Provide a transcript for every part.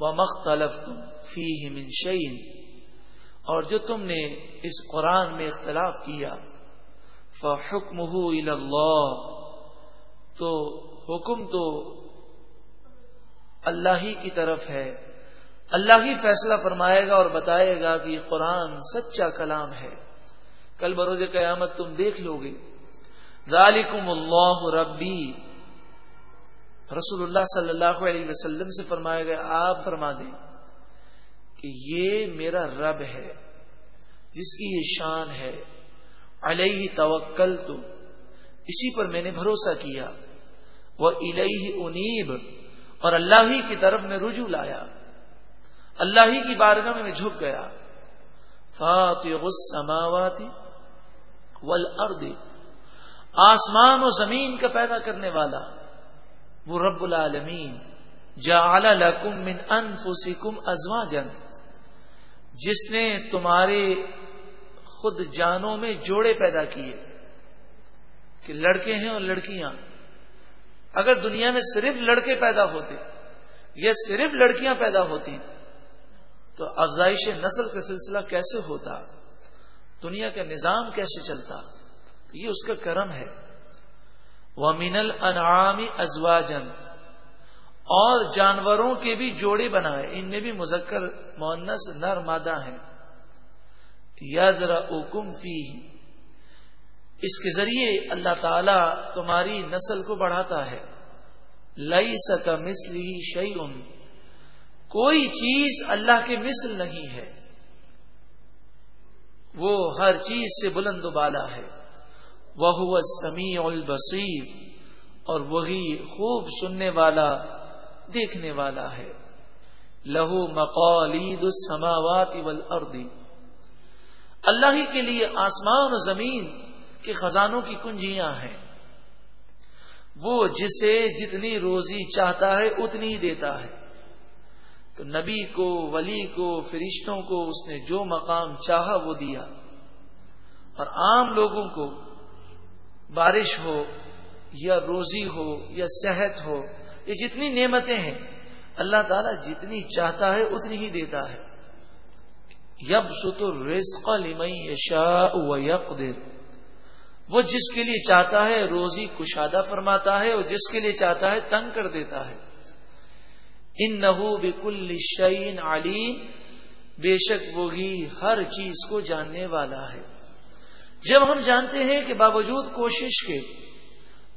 وہ مختلف تم فی منشین اور جو تم نے اس قرآن میں اختلاف کیا فحکم اللہ، تو حکم تو اللہ ہی کی طرف ہے۔ اللہ ہی فیصلہ فرمائے گا اور بتائے گا کہ یہ قرآن سچا کلام ہے۔ کل بروز قیامت تم دیکھ لو گے۔ ذالکم اللہ ربی رسول اللہ صلی اللہ علیہ وسلم سے فرمایا گیا، آپ فرما دیں کہ یہ میرا رب ہے، جس کی یہ شان ہے۔ علیہ توکل تو اسی پر میں نے بھروسہ کیا۔ وہ الہ انیب، اور اللہ ہی کی طرف میں رجوع لایا۔ اللہ ہی کی بارگاہ میں میں جھک گیا۔ فاتح السماوات والارض، آسمان و زمین کا پیدا کرنے والا۔ وہ رب العالمین جعل لکم من انفسکم ازواجا، جس نے تمہارے خود جانوں میں جوڑے پیدا کیے، کہ لڑکے ہیں اور لڑکیاں۔ اگر دنیا میں صرف لڑکے پیدا ہوتے یا صرف لڑکیاں پیدا ہوتی، تو افزائش نسل کا سلسلہ کیسے ہوتا؟ دنیا کا نظام کیسے چلتا؟ یہ اس کا کرم ہے۔ وہ مینل انعامی ازواجن اور جانوروں کے بھی جوڑے بنائے۔ ان میں بھی مذکر مونس نر مادہ ہیں۔ یا ذرا اوکم فی اس کے ذریعے اللہ تعالی تمہاری نسل کو بڑھاتا ہے۔ لئی سکا مسلی شعی کوئی چیز اللہ کے مثل نہیں ہے۔ وہ ہر چیز سے بلند و بالا ہے۔ وہ سمیع البصیر اور وہی خوب سننے والا، دیکھنے والا ہے۔ لہو مقالید السماوات والارض۔ اللہ ہی کے لیے آسمان و زمین کے خزانوں کی کنجیاں ہیں۔ وہ جسے جتنی روزی چاہتا ہے، اتنی دیتا ہے۔ تو نبی کو، ولی کو، فرشتوں کو اس نے جو مقام چاہا، وہ دیا۔ اور عام لوگوں کو بارش ہو یا روزی ہو یا صحت ہو، یہ جتنی نعمتیں ہیں، اللہ تعالیٰ جتنی چاہتا ہے اتنی ہی دیتا ہے۔ یب ستر رزق لمئی شاہ و وہ جس کے لیے چاہتا ہے روزی کشادہ فرماتا ہے اور جس کے لیے چاہتا ہے تنگ کر دیتا ہے۔ ان نحو بکل شعین علیم، بے شک وہی ہر چیز کو جاننے والا ہے۔ جب ہم جانتے ہیں کہ باوجود کوشش کے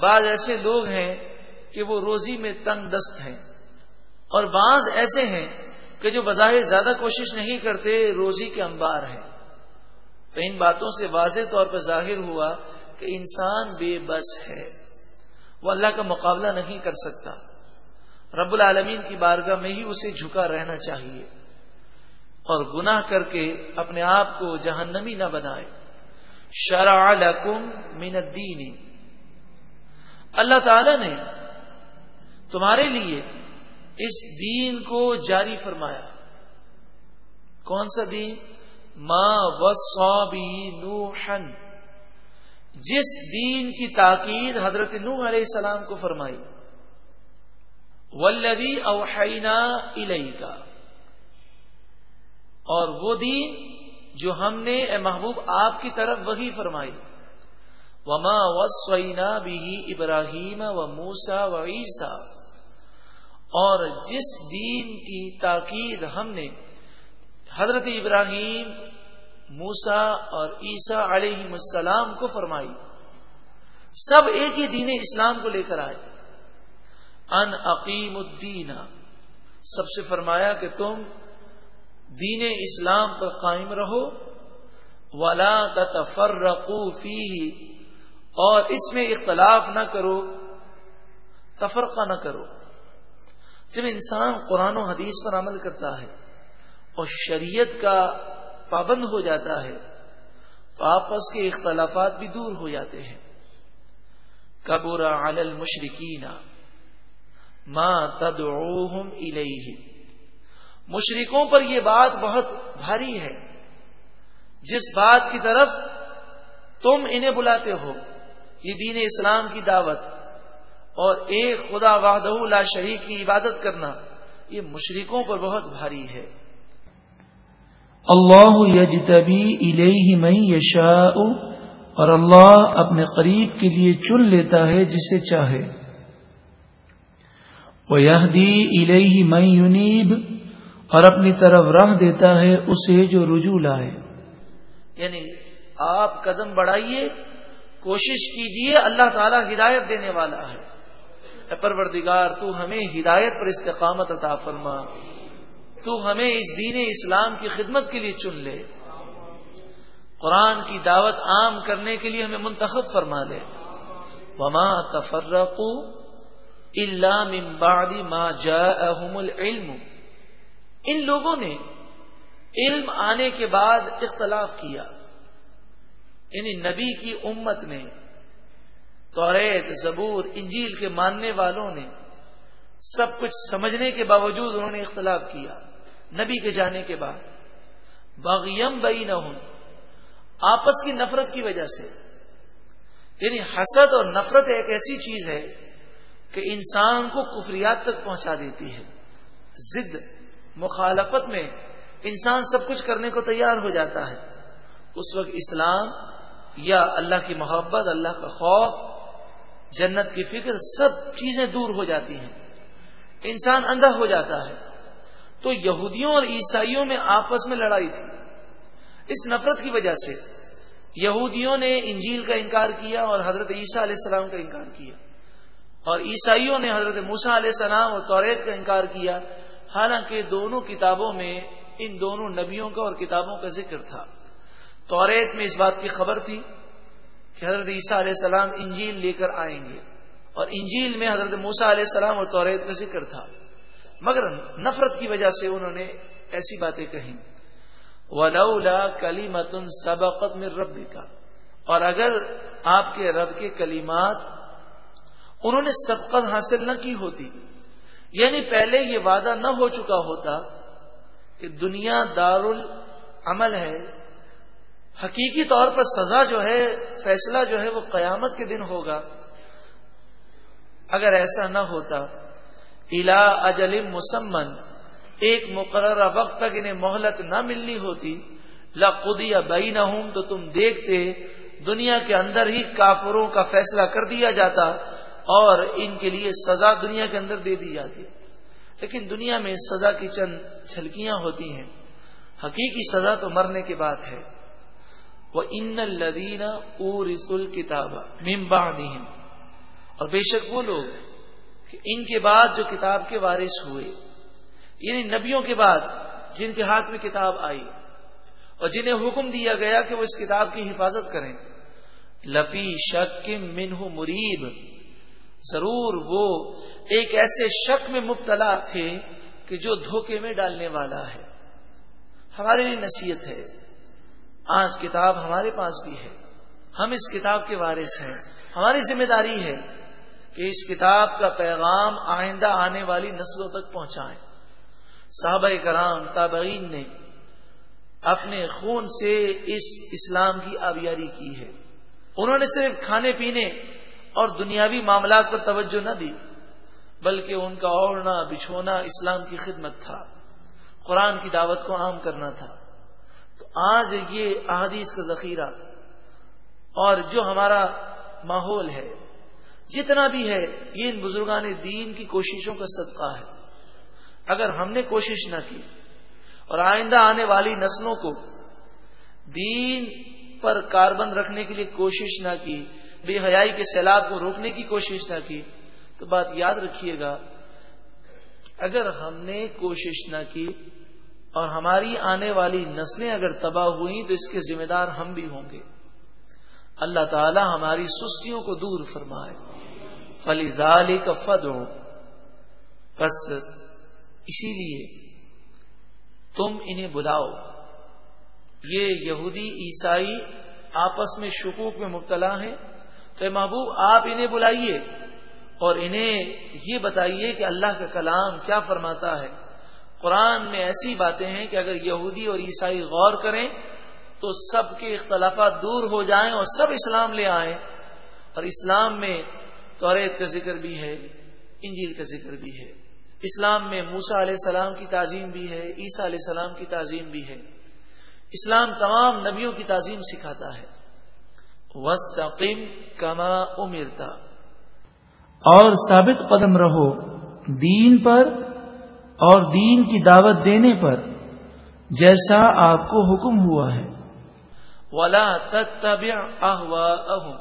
بعض ایسے لوگ ہیں کہ وہ روزی میں تنگ دست ہیں اور بعض ایسے ہیں کہ جو بظاہر زیادہ کوشش نہیں کرتے، روزی کے انبار ہیں۔ تو ان باتوں سے واضح طور پر ظاہر ہوا کہ انسان بے بس ہے۔ وہ اللہ کا مقابلہ نہیں کر سکتا۔ رب العالمین کی بارگاہ میں ہی اسے جھکا رہنا چاہیے اور گناہ کر کے اپنے آپ کو جہنمی نہ بنائے۔ شرع لکم من الدین. اللہ تعالی نے تمہارے لیے اس دین کو جاری فرمایا. کون سا دین؟ ماں وسا نوحن جس دین کی تاکید حضرت نوح علیہ السلام کو فرمائی. ولدی اوحینا الئی کا اور وہ دین جو ہم نے اے محبوب آپ کی طرف وہی فرمائی۔ وما وسوئینا بھی ابراہیم و موسا و عیسا اور جس دین کی تاکید ہم نے حضرت ابراہیم موسا اور عیسیٰ علیہ السلام کو فرمائی۔ سب ایک ہی دین اسلام کو لے کر آئے۔ ان عقیم الدین۔ سب سے فرمایا کہ تم دین اسلام پر قائم رہو، ولا تفرقو فی اور اس میں اختلاف نہ کرو، تفرقہ نہ کرو۔ جب انسان قرآن و حدیث پر عمل کرتا ہے اور شریعت کا پابند ہو جاتا ہے، تو آپس کے اختلافات بھی دور ہو جاتے ہیں۔ کبورا علی المشرقین ماں تدعوہم الیہ۔ مشرکوں پر یہ بات بہت بھاری ہے۔ جس بات کی طرف تم انہیں بلاتے ہو، یہ دین اسلام کی دعوت۔ اور ایک خدا وحدہ لا شریک کی عبادت کرنا، یہ مشرکوں پر بہت بھاری ہے۔ اللہ یجتبی الیہ من یشاء، اور اللہ اپنے قریب کے لیے چن لیتا ہے جسے چاہے۔ وہ یہ من یونیب اور اپنی طرف راہ دیتا ہے، اسے جو رجوع لائے۔ یعنی آپ قدم بڑھائیے، کوشش کیجیے اللہ تعالیٰ ہدایت دینے والا ہے۔ اے پروردگار، تو ہمیں ہدایت پر استقامت عطا فرما۔ تو ہمیں اس دین اسلام کی خدمت کے لیے چن لے۔ قرآن کی دعوت عام کرنے کے لیے ہمیں منتخب فرما لے۔ وما تفرق اللہ من بعد ما جاءهم العلم۔ ان لوگوں نے علم آنے کے بعد اختلاف کیا۔ یعنی نبی کی امت نے توریت زبور، انجیل کے ماننے والوں نے سب کچھ سمجھنے کے باوجود انہوں نے اختلاف کیا۔ نبی کے جانے کے بعد۔ باغیم بئی نہ ہوں آپس کی نفرت کی وجہ سے۔ یعنی حسد اور نفرت ایک ایسی چیز ہے کہ انسان کو کفریات تک پہنچا دیتی ہے۔ ضد مخالفت میں انسان سب کچھ کرنے کو تیار ہو جاتا ہے۔ اس وقت اسلام یا اللہ کی محبت، اللہ کا خوف، جنت کی فکر، سب چیزیں دور ہو جاتی ہیں۔ انسان اندھا ہو جاتا ہے۔ تو یہودیوں اور عیسائیوں میں آپس میں لڑائی تھی۔ اس نفرت کی وجہ سے یہودیوں نے انجیل کا انکار کیا اور حضرت عیسیٰ علیہ السلام کا انکار کیا۔ اور عیسائیوں نے حضرت موسا علیہ السلام اور توریت کا انکار کیا۔ حالانکہ دونوں کتابوں میں ان دونوں نبیوں کا اور کتابوں کا ذکر تھا۔ توریت میں اس بات کی خبر تھی کہ حضرت عیسیٰ علیہ السلام انجیل لے کر آئیں گے اور انجیل میں حضرت موسا علیہ السلام اور توریت کا ذکر تھا۔ مگر نفرت کی وجہ سے انہوں نے ایسی باتیں کہیں۔ ولولا کلی متن سبقت میں رب کا اور اگر آپ کے رب کے کلیمات انہوں نے سبقت حاصل نہ کی ہوتی یعنی پہلے یہ وعدہ نہ ہو چکا ہوتا کہ دنیا دار العمل ہے، حقیقی طور پر سزا جو ہے، فیصلہ جو ہے وہ قیامت کے دن ہوگا۔ اگر ایسا نہ ہوتا الا اجل مسمن، ایک مقررہ وقت تک انہیں مہلت نہ ملنی ہوتی۔ لقدی یا بئی نہ ہوں تو تم دیکھتے، دنیا کے اندر ہی کافروں کا فیصلہ کر دیا جاتا۔ اور ان کے لیے سزا دنیا کے اندر دے دی جاتی لیکن دنیا میں سزا کی چند چھلکیاں ہوتی ہیں۔ حقیقی سزا تو مرنے کے بعد ہے۔ وہ ان لدینہ او رسول کتاب اور بے شک وہ لوگ کہ ان کے بعد جو کتاب کے وارث ہوئے یعنی نبیوں کے بعد جن کے ہاتھ میں کتاب آئی اور جنہیں حکم دیا گیا کہ وہ اس کتاب کی حفاظت کریں۔ لفی شک منہ مریب ضرور وہ ایک ایسے شک میں مبتلا تھے کہ جو دھوکے میں ڈالنے والا ہے۔ ہمارے لیے نصیحت ہے۔ آج کتاب ہمارے پاس بھی ہے۔ ہم اس کتاب کے وارث ہیں۔ ہماری ذمہ داری ہے کہ اس کتاب کا پیغام آئندہ آنے والی نسلوں تک پہنچائیں۔ صحابہ کرام، تابعین نے اپنے خون سے اس اسلام کی آبیاری کی ہے۔ انہوں نے صرف کھانے پینے اور دنیاوی معاملات پر توجہ نہ دی، بلکہ ان کا اوڑنا بچھونا اسلام کی خدمت تھا۔ قرآن کی دعوت کو عام کرنا تھا۔ تو آج یہ احادیث کا ذخیرہ اور جو ہمارا ماحول ہے، جتنا بھی ہے، یہ ان بزرگان دین کی کوششوں کا صدقہ ہے۔ اگر ہم نے کوشش نہ کی اور آئندہ آنے والی نسلوں کو دین پر کاربند رکھنے کے لیے کوشش نہ کی بے حیائی کے سیلاب کو روکنے کی کوشش نہ کی تو بات یاد رکھیے گا، اگر ہم نے کوشش نہ کی اور ہماری آنے والی نسلیں اگر تباہ ہوئی تو اس کے ذمہ دار ہم بھی ہوں گے۔ اللہ تعالی ہماری سستیوں کو دور فرمائے۔ فلی ظالی کا فد ہو بس اسی لیے تم انہیں بلاؤ۔ یہ یہودی عیسائی آپس میں شکوک میں مبتلا ہیں۔ تو محبوب، آپ انہیں بلائیے اور انہیں یہ بتائیے کہ اللہ کا کلام کیا فرماتا ہے۔ قرآن میں ایسی باتیں ہیں کہ اگر یہودی اور عیسائی غور کریں تو سب کے اختلافات دور ہو جائیں اور سب اسلام لے آئیں۔ اور اسلام میں توریت کا ذکر بھی ہے، انجیل کا ذکر بھی ہے۔ اسلام میں موسا علیہ السلام کی تعظیم بھی ہے، عیسیٰ علیہ السلام کی تعظیم بھی ہے۔ اسلام تمام نبیوں کی تعظیم سکھاتا ہے۔ وسطیم کما امرتا اور ثابت قدم رہو دین پر اور دین کی دعوت دینے پر جیسا آپ کو حکم ہوا ہے۔ ولا تتبع اهواءهم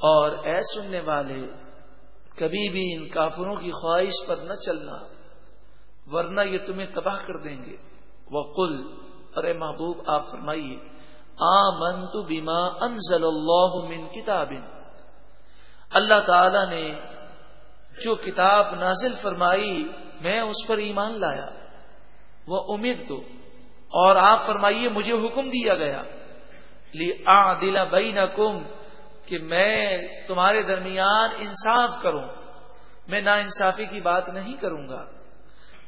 اور اے سننے والے کبھی بھی ان کافروں کی خواہش پر نہ چلنا ورنہ یہ تمہیں تباہ کر دیں گے۔ وہ کل ارے محبوب آپ فرمائیے آ من تو بیما انزل اللہ من کتاب. اللہ تعالی نے جو کتاب نازل فرمائی، میں اس پر ایمان لایا۔ وہ امید تو، اور آپ فرمائیے، مجھے حکم دیا گیا۔ لی آ دلا بئی کہ میں تمہارے درمیان انصاف کروں۔ میں نا انصافی کی بات نہیں کروں گا۔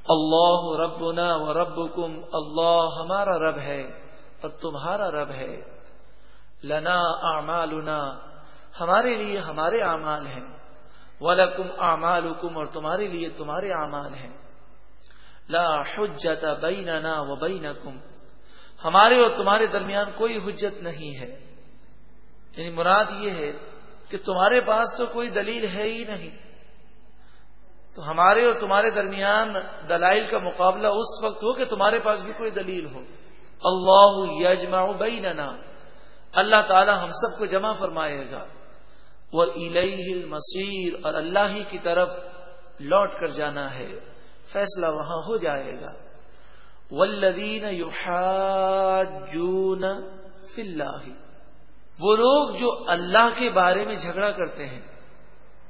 اللہ ربنا و رب اللہ ہمارا رب ہے۔ اور تمہارا رب ہے۔ لنا اعمالنا، ہمارے لیے ہمارے اعمال ہیں۔ ولکم اعمالکم اور تمہارے لیے تمہارے اعمال ہیں۔ لا حجت بیننا و بینکم ہمارے اور تمہارے درمیان کوئی حجت نہیں ہے۔ یعنی مراد یہ ہے کہ تمہارے پاس تو کوئی دلیل ہے ہی نہیں۔ تو ہمارے اور تمہارے درمیان دلائل کا مقابلہ اس وقت ہو کہ تمہارے پاس بھی کوئی دلیل ہو۔ اللہ یجما بیننا۔ اللہ تعالی ہم سب کو جمع فرمائے گا۔ وہ الہ اور اللہ ہی کی طرف لوٹ کر جانا ہے۔ فیصلہ وہاں ہو جائے گا۔ ولدین یوحاجون فی اللہ وہ لوگ جو اللہ کے بارے میں جھگڑا کرتے ہیں۔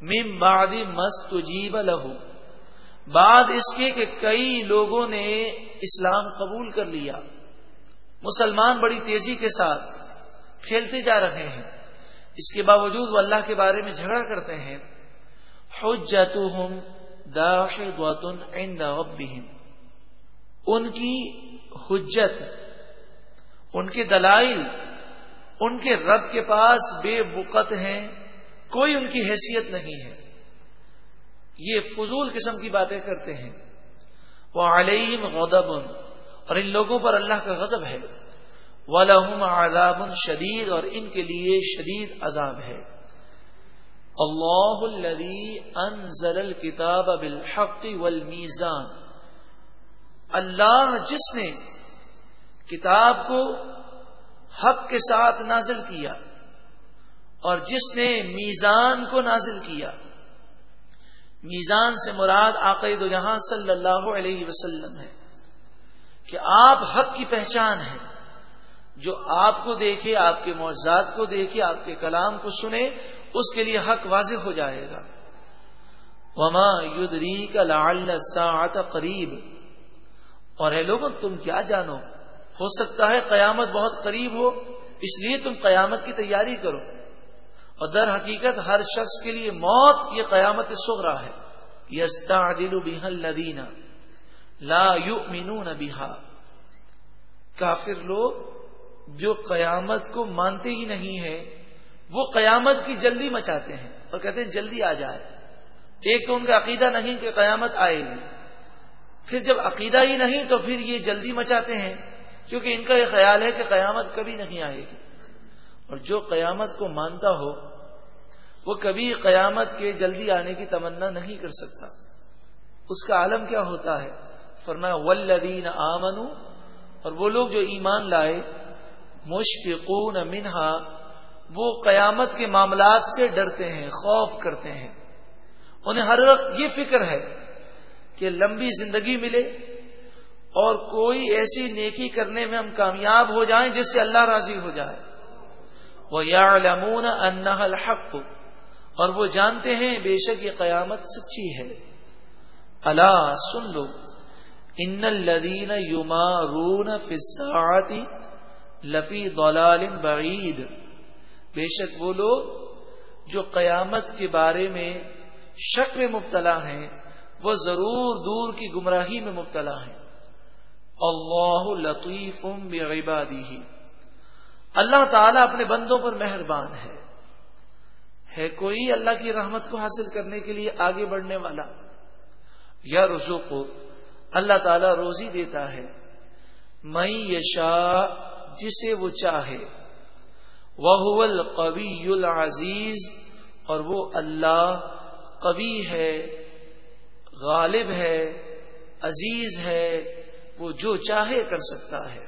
مم باد مست جیب لہو بعد اس کے کہ کئی لوگوں نے اسلام قبول کر لیا۔ مسلمان بڑی تیزی کے ساتھ پھیلتے جا رہے ہیں۔ اس کے باوجود وہ اللہ کے بارے میں جھگڑا کرتے ہیں۔ حجتهم داخل عند ربهم۔ ان کی حجت، ان کے دلائل، ان کے رب کے پاس بے وقت ہیں، کوئی ان کی حیثیت نہیں ہے۔ یہ فضول قسم کی باتیں کرتے ہیں۔ وہ علیم غدب اور ان لوگوں پر اللہ کا غضب ہے۔ ولہم عذاب شدید اور ان کے لیے شدید عذاب ہے۔ اللہ الذي انزل الكتاب بالحق والمیزان اللہ جس نے کتاب کو حق کے ساتھ نازل کیا اور جس نے میزان کو نازل کیا۔ میزان سے مراد عقید جہاں صلی اللہ علیہ وسلم ہے۔ کہ آپ حق کی پہچان ہے جو آپ کو دیکھے، آپ کے معذات کو دیکھے، آپ کے کلام کو سنے، اس کے لیے حق واضح ہو جائے گا۔ وما یدری کا لال قریب اور ہے لوگ تم کیا جانو؟ ہو سکتا ہے قیامت بہت قریب ہو، اس لیے تم قیامت کی تیاری کرو۔ اور در حقیقت ہر شخص کے لیے موت یہ قیامت سغرا ہے۔ یستا دل بحل لا یو مینو نبیحا کافر لوگ جو قیامت کو مانتے ہی نہیں ہے وہ قیامت کی جلدی مچاتے ہیں اور کہتے ہیں جلدی آ جائے۔ ایک تو ان کا عقیدہ نہیں کہ قیامت آئے گی۔ پھر جب عقیدہ ہی نہیں تو پھر یہ جلدی مچاتے ہیں، کیونکہ ان کا یہ خیال ہے کہ قیامت کبھی نہیں آئے گی۔ اور جو قیامت کو مانتا ہو، وہ کبھی قیامت کے جلدی آنے کی تمنا نہیں کر سکتا۔ اس کا عالم کیا ہوتا ہے؟ فرمایا ولدین آمن اور وہ لوگ جو ایمان لائے، مشفقون منہا وہ قیامت کے معاملات سے ڈرتے ہیں، خوف کرتے ہیں۔ انہیں ہر وقت یہ فکر ہے کہ لمبی زندگی ملے اور کوئی ایسی نیکی کرنے میں ہم کامیاب ہو جائیں جس سے اللہ راضی ہو جائے۔ وہ یا لمون الحق، اور وہ جانتے ہیں، بے شک یہ قیامت سچی ہے۔ اللہ سن لو ان الدین یوما رون فساتی لفی دولال بعید بے شک وہ لوگ جو قیامت کے بارے میں شک میں مبتلا ہیں، وہ ضرور دور کی گمراہی میں مبتلا ہیں۔ اللہ لطیف بعبادی اللہ تعالیٰ اپنے بندوں پر مہربان ہے۔ ہے کوئی اللہ کی رحمت کو حاصل کرنے کے لیے آگے بڑھنے والا؟ یا رسو کو اللہ تعالی روزی دیتا ہے۔ میں یشا جسے وہ چاہے۔ وہ القوی العزیز، اور وہ اللہ قوی ہے، غالب ہے، عزیز ہے، وہ جو چاہے کر سکتا ہے۔